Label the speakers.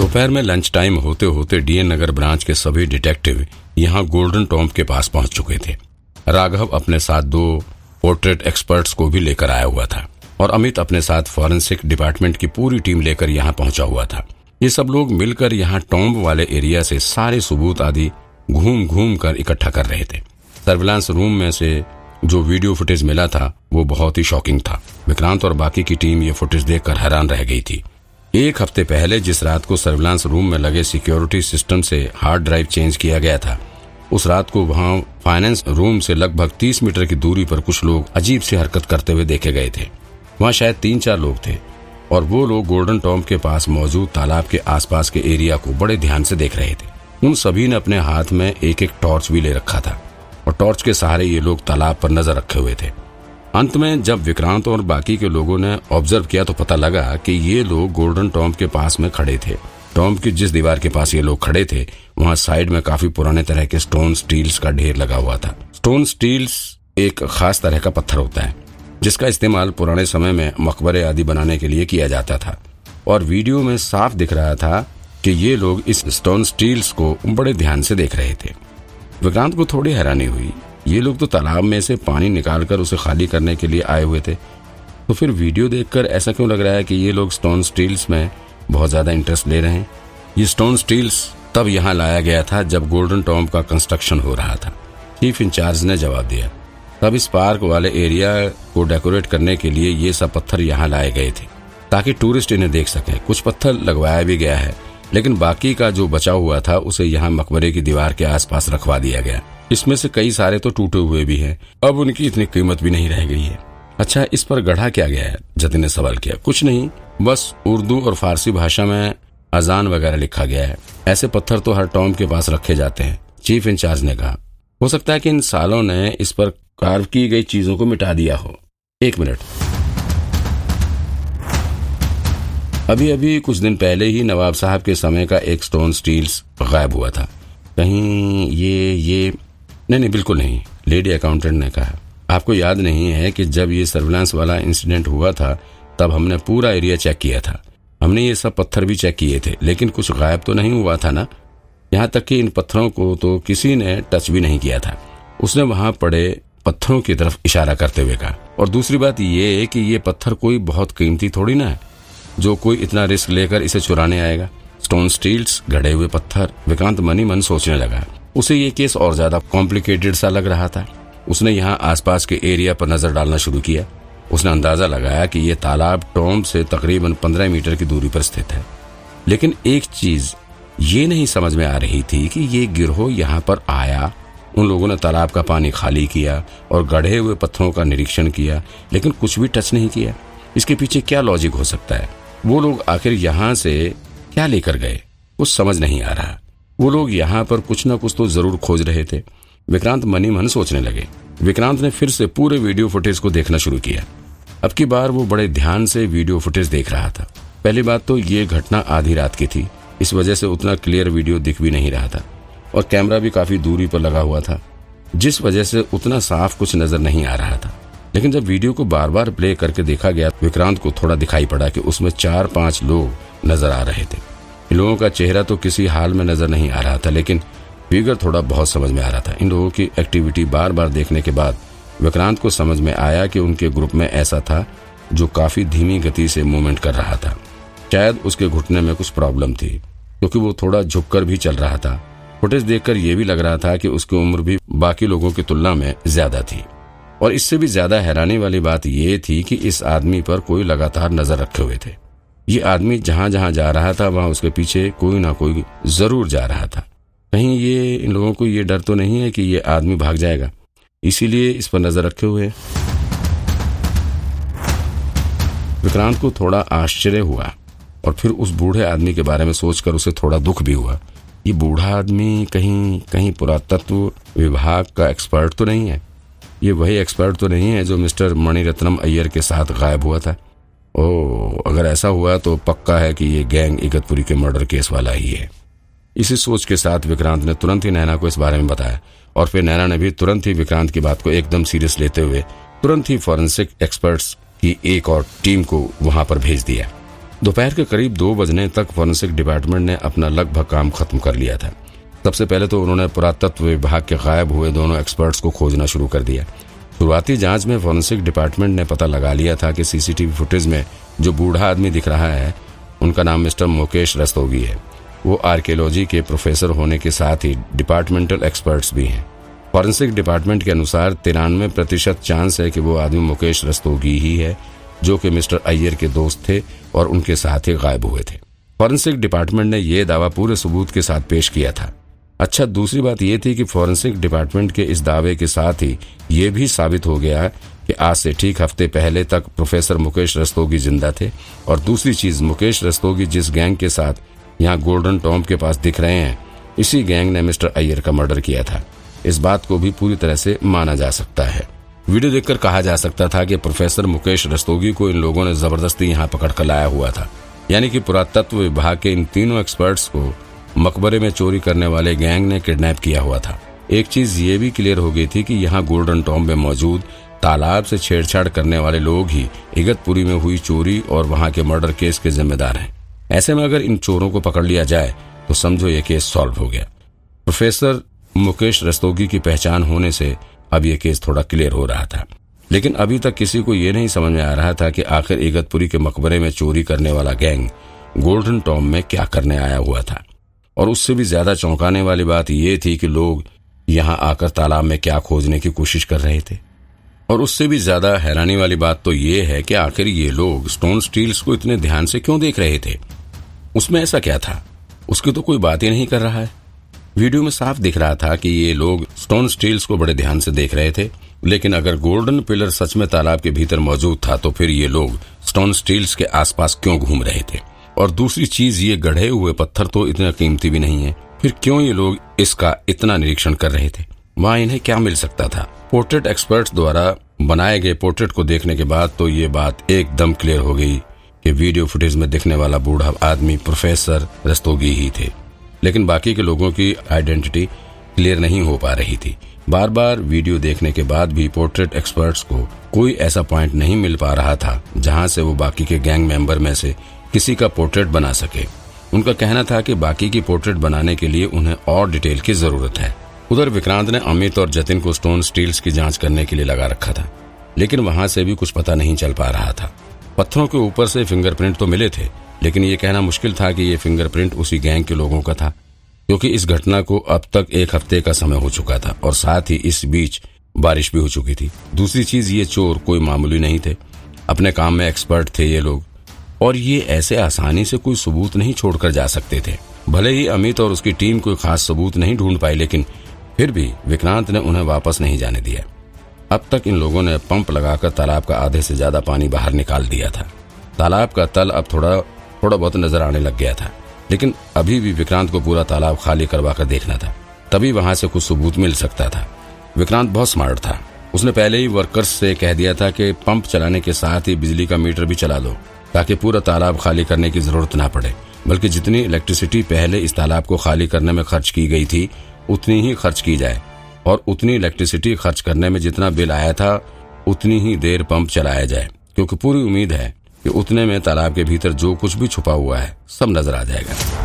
Speaker 1: दोपहर में lunch time होते होते डीएन नगर ब्रांच के सभी डिटेक्टिव यहाँ गोल्डन टॉम्ब के पास पहुँच चुके थे। राघव अपने साथ दो पोर्ट्रेट एक्सपर्ट्स को भी लेकर आया हुआ था और अमित अपने साथ फॉरेंसिक डिपार्टमेंट की पूरी टीम लेकर यहाँ पहुँचा हुआ था। ये सब लोग मिलकर यहाँ टॉम्ब वाले एरिया से सारे सबूत आदि घूम घूम कर इकट्ठा कर रहे थे। सर्विलांस रूम में से जो वीडियो फुटेज मिला था, वो बहुत ही शॉकिंग था। विक्रांत और बाकी की टीम ये फुटेज देखकर हैरान रह गई थी। एक हफ़्ते पहले जिस रात को सर्विलांस रूम में लगे सिक्योरिटी सिस्टम से हार्ड ड्राइव चेंज किया गया था, उस रात को वहाँ फाइनेंस रूम से लगभग 30 मीटर की दूरी पर कुछ लोग अजीब सी हरकत करते हुए देखे गए थे। वहाँ शायद तीन चार लोग थे, और वो लोग गोल्डन टॉम के पास मौजूद तालाब के आसपास के एरिया को बड़े ध्यान से देख रहे थे। उन सभी ने अपने हाथ में एक एक टॉर्च भी ले रखा था, और टॉर्च के सहारे ये लोग तालाब पर नज़र रखे हुए थे। अंत में जब विक्रांत और बाकी के लोगों ने ऑब्ज़र्व किया तो पता लगा कि ये लोग गोल्डन टॉम्प के पास में खड़े थे। टॉम्प की जिस दीवार के पास ये लोग खड़े थे, वहाँ साइड में काफ़ी पुराने तरह के स्टोन स्टील्स का ढेर लगा हुआ था। स्टोन स्टील्स एक खास तरह का पत्थर होता है, जिसका इस्तेमाल पुराने समय में मकबरे आदि बनाने के लिए किया जाता था। और वीडियो में साफ़ दिख रहा था कि ये लोग इस स्टोन स्टील्स को बड़े ध्यान से देख रहे थे। विक्रांत को थोड़ी हैरानी हुई। ये लोग तो तालाब में से पानी निकालकर उसे खाली करने के लिए आए हुए थे। तो फिर वीडियो देखकर ऐसा क्यों लग रहा है कि ये लोग स्टोन स्टील्स में बहुत ज़्यादा इंटरेस्ट ले रहे हैं? ये स्टोन स्टील्स तब यहाँ लाया गया था जब गोल्डन टॉम्ब का कंस्ट्रक्शन हो रहा था। चीफ इंचार्ज ने जवाब दिया। तब इस पार्क वाले एरिया को डेकोरेट करने के लिए ये सब पत्थर यहाँ लाए गए थे, ताकि टूरिस्ट इन्हें देख सकें। कुछ पत्थर लगवाया भी गया है, लेकिन बाकी का जो बचा हुआ था उसे यहाँ मकबरे की दीवार के आसपास रखवा दिया गया। इसमें से कई सारे तो टूटे हुए भी हैं। अब उनकी इतनी कीमत भी नहीं रह गई है। अच्छा इस पर गढ़ा क्या गया है? जतिन ने सवाल किया। कुछ नहीं, बस उर्दू और फारसी भाषा में अजान वगैरह लिखा गया है। ऐसे पत्थर तो हर टॉम के पास रखे जाते हैं, चीफ इंचार्ज ने कहा। हो सकता है कि इन सालों ने इस पर कार्व की गई चीज़ों को मिटा दिया हो। एक मिनट। अभी अभी कुछ दिन पहले ही नवाब साहब के समय का एक स्टोन स्टील्स गायब हुआ था। कहीं ये ये नहीं नहीं, बिल्कुल नहीं। लेडी अकाउंटेंट ने कहा, आपको याद नहीं है कि जब ये सर्विलांस वाला इंसिडेंट हुआ था, तब हमने पूरा एरिया चेक किया था। हमने ये सब पत्थर भी चेक किए थे, लेकिन कुछ गायब तो नहीं हुआ था ना? यहाँ तक कि इन पत्थरों को तो किसी ने टच भी नहीं किया था। उसने वहाँ पड़े पत्थरों की तरफ़ इशारा करते हुए कहा, और दूसरी बात ये कि ये पत्थर कोई बहुत कीमती थोड़ी ना है। जो कोई इतना रिस्क लेकर इसे चुराने आएगा। स्टोन स्टील्स घड़े हुए पत्थर, विकांत मनी मन सोचने लगा। उसे ये केस और ज़्यादा कॉम्प्लिकेटेड सा लग रहा था। उसने यहाँ आसपास के एरिया पर नज़र डालना शुरू किया। उसने अंदाज़ा लगाया कि ये तालाब टोम से तकरीबन पंद्रह मीटर की दूरी पर स्थित है। लेकिन एक चीज़ ये नहीं समझ में आ रही थी कि ये गिरोह यहाँ पर आया। उन लोगों ने तालाब का पानी खाली किया और गढ़े हुए पत्थरों का निरीक्षण किया, लेकिन कुछ भी टच नहीं किया। इसके पीछे क्या लॉजिक हो सकता है? वो लोग आखिर यहाँ से क्या लेकर गए? कुछ समझ नहीं आ रहा। वो लोग यहाँ पर कुछ न कुछ तो ज़रूर खोज रहे थे। विक्रांत मनी मन सोचने लगे। विक्रांत ने फिर से पूरे वीडियो फुटेज को देखना शुरू किया। अब की बार वो बड़े ध्यान से वीडियो फुटेज देख रहा था। पहली बात तो ये घटना आधी रात की थी। इस वजह से उतना क्लियर वीडियो दिख भी नहीं रहा था। और कैमरा भी काफ़ी दूरी पर लगा हुआ था। जिस वजह से उतना साफ़ कुछ नज़र नहीं आ रहा था। लेकिन जब वीडियो को बार बार प्ले करके देखा गया, विक्रांत को थोड़ा दिखाई पड़ा कि उसमें चार पाँच लोग नज़र आ रहे थे। इन लोगों का चेहरा तो किसी हाल में नज़र नहीं आ रहा था, लेकिन फिगर थोड़ा बहुत समझ में आ रहा था। इन लोगों की एक्टिविटी बार बार देखने के बाद विक्रांत को समझ में आया कि उनके ग्रुप में ऐसा था जो काफ़ी धीमी गति से मूवमेंट कर रहा था। शायद उसके घुटने में कुछ प्रॉब्लम थी, क्योंकि वो थोड़ा झुककर भी चल रहा था। फुटेज देखकर यह भी लग रहा था कि उसकी उम्र भी बाकी लोगों की तुलना में ज़्यादा थी। और इससे भी ज़्यादा हैरानी वाली बात यह थी कि इस आदमी पर कोई लगातार नज़र रखे हुए थे। ये आदमी जहाँ जहाँ जा रहा था, वहाँ उसके पीछे कोई ना कोई ज़रूर जा रहा था। कहीं ये, इन लोगों को ये डर तो नहीं है कि ये आदमी भाग जाएगा। इसीलिए इस पर नज़र रखे हुए विक्रांत को थोड़ा आश्चर्य हुआ और फिर उस बूढ़े आदमी के बारे में सोचकर उसे थोड़ा दुख भी हुआ। ये बूढ़ा आदमी कहीं कहीं पुरातत्व विभाग का एक्सपर्ट तो नहीं है। ये वही एक्सपर्ट तो नहीं है जो मिस्टर मणिरत्नम अय्यर के साथ गायब हुआ था। ओ अगर ऐसा हुआ तो पक्का है कि ये गैंग इगतपुरी के मर्डर केस वाला ही है। इसी सोच के साथ विक्रांत ने तुरंत ही नैना को इस बारे में बताया, और फिर नैना ने भी तुरंत ही विक्रांत की बात को एकदम सीरियस लेते हुए तुरंत ही फॉरेंसिक एक्सपर्ट्स की एक और टीम को वहाँ पर भेज दिया। दोपहर के करीब दो बजने तक फॉरेंसिक डिपार्टमेंट ने अपना लगभग काम खत्म कर लिया था। सबसे पहले तो उन्होंने पुरातत्व विभाग के गायब हुए दोनों एक्सपर्ट्स को खोजना शुरू कर दिया। शुरुआती जाँच में फॉरेंसिक डिपार्टमेंट ने पता लगा लिया था कि सीसीटीवी फुटेज में जो बूढ़ा आदमी दिख रहा है, उनका नाम मिस्टर मुकेश रस्तोगी है। वो आर्कियोलॉजी के प्रोफेसर होने के साथ ही डिपार्टमेंटल एक्सपर्ट्स भी हैं। फॉरेंसिक डिपार्टमेंट के अनुसार तिरानवे प्रतिशत चांस है कि वो आदमी मुकेश रस्तोगी ही है, जो कि मिस्टर अय्यर के दोस्त थे और उनके साथ ही गायब हुए थे। फॉरेंसिक डिपार्टमेंट ने यह दावा पूरे सबूत के साथ पेश किया था। अच्छा दूसरी बात यह थी कि फॉरेंसिक डिपार्टमेंट के इस दावे के साथ ही ये भी साबित हो गया कि आज से ठीक हफ़्ते पहले तक प्रोफेसर मुकेश रस्तोगी ज़िंदा थे। और दूसरी चीज़, मुकेश रस्तोगी जिस गैंग के साथ यहाँ गोल्डन टॉम्प के पास दिख रहे हैं, इसी गैंग ने मिस्टर अय्यर का मर्डर किया था। इस बात को भी पूरी तरह से माना जा सकता है। वीडियो देखकर कहा जा सकता था कि प्रोफेसर मुकेश रस्तोगी को इन लोगों ने ज़बरदस्ती यहाँ पकड़ कर लाया हुआ था। यानी कि पुरातत्व विभाग के इन तीनों एक्सपर्ट्स को मकबरे में चोरी करने वाले गैंग ने किडनैप किया हुआ था। एक चीज़ ये भी क्लियर हो गई थी कि यहाँ गोल्डन टॉम में मौजूद तालाब से छेड़छाड़ करने वाले लोग ही इगतपुरी में हुई चोरी और वहाँ के मर्डर केस के जिम्मेदार हैं। ऐसे में अगर इन चोरों को पकड़ लिया जाए तो समझो ये केस सॉल्व हो गया। प्रोफेसर मुकेश रस्तोगी की पहचान होने से अब ये केस थोड़ा क्लियर हो रहा था। लेकिन अभी तक किसी को ये नहीं समझ में आ रहा था कि आखिर इगतपुरी के मकबरे में चोरी करने वाला गैंग गोल्डन टॉम में क्या करने आया हुआ था। और उससे भी ज़्यादा चौंकाने वाली बात यह थी कि लोग यहाँ आकर तालाब में क्या खोजने की कोशिश कर रहे थे। और उससे भी ज़्यादा हैरानी वाली बात तो ये है कि आखिर ये लोग स्टोन स्टील्स को इतने ध्यान से क्यों देख रहे थे? उसमें ऐसा क्या था? उसकी तो कोई बात ही नहीं कर रहा है। वीडियो में साफ़ दिख रहा था कि ये लोग स्टोन स्टील्स को बड़े ध्यान से देख रहे थे, लेकिन अगर गोल्डन पिलर सच में तालाब के भीतर मौजूद था तो फिर ये लोग स्टोन स्टील्स के आसपास क्यों घूम रहे थे? और दूसरी चीज़, ये गढ़े हुए पत्थर तो इतने कीमती भी नहीं है। फिर क्यों ये लोग इसका इतना निरीक्षण कर रहे थे? वहाँ इन्हें क्या मिल सकता था? पोर्ट्रेट एक्सपर्ट्स द्वारा बनाए गए पोर्ट्रेट को देखने के बाद तो ये बात एकदम क्लियर हो गई कि वीडियो फुटेज में दिखने वाला बूढ़ा आदमी प्रोफेसर रस्तोगी ही थे। लेकिन बाकी के लोगों की आइडेंटिटी क्लियर नहीं हो पा रही थी। बार बार वीडियो देखने के बाद भी पोर्ट्रेट एक्सपर्ट्स को कोई ऐसा पॉइंट नहीं मिल पा रहा था, जहाँ से वो बाकी के गैंग मेंबर में से किसी का पोर्ट्रेट बना सके। उनका कहना था कि बाकी की पोर्ट्रेट बनाने के लिए उन्हें और डिटेल की ज़रूरत है। उधर विक्रांत ने अमित और जतिन को स्टोन स्टील्स की जाँच करने के लिए लगा रखा था, लेकिन वहाँ से भी कुछ पता नहीं चल पा रहा था। पत्थरों के ऊपर से फिंगरप्रिंट तो मिले थे, लेकिन ये कहना मुश्किल था कि ये फिंगरप्रिंट उसी गैंग के लोगों का था, क्योंकि इस घटना को अब तक एक हफ़्ते का समय हो चुका था, और साथ ही इस बीच बारिश भी हो चुकी थी। दूसरी चीज़, ये चोर कोई मामूली नहीं थे। अपने काम में एक्सपर्ट थे ये लोग। और ये ऐसे आसानी से कोई सबूत नहीं छोड़कर जा सकते थे। भले ही अमित और उसकी टीम कोई खास सबूत नहीं ढूंढ पाई, लेकिन फिर भी विक्रांत ने उन्हें वापस नहीं जाने दिया। अब तक इन लोगों ने पंप लगाकर तालाब का आधे से ज़्यादा पानी बाहर निकाल दिया था। तालाब का तल अब थोड़ा थोड़ा बहुत नज़र आने लग गया था, लेकिन अभी भी विक्रांत को पूरा तालाब खाली करवा कर देखना था। तभी वहाँ से कुछ सबूत मिल सकता था। विक्रांत बहुत स्मार्ट था। उसने पहले ही वर्कर्स से कह दिया था कि पंप चलाने के साथ ही बिजली का मीटर भी चला दो। ताकि पूरा तालाब खाली करने की ज़रूरत ना पड़े। बल्कि जितनी इलेक्ट्रिसिटी पहले इस तालाब को खाली करने में खर्च की गई थी, उतनी ही खर्च की जाए। और उतनी इलेक्ट्रिसिटी खर्च करने में जितना बिल आया था, उतनी ही देर पंप चलाया जाए। क्योंकि पूरी उम्मीद है कि उतने में तालाब के भीतर जो कुछ भी छुपा हुआ है, सब नज़र आ जाएगा।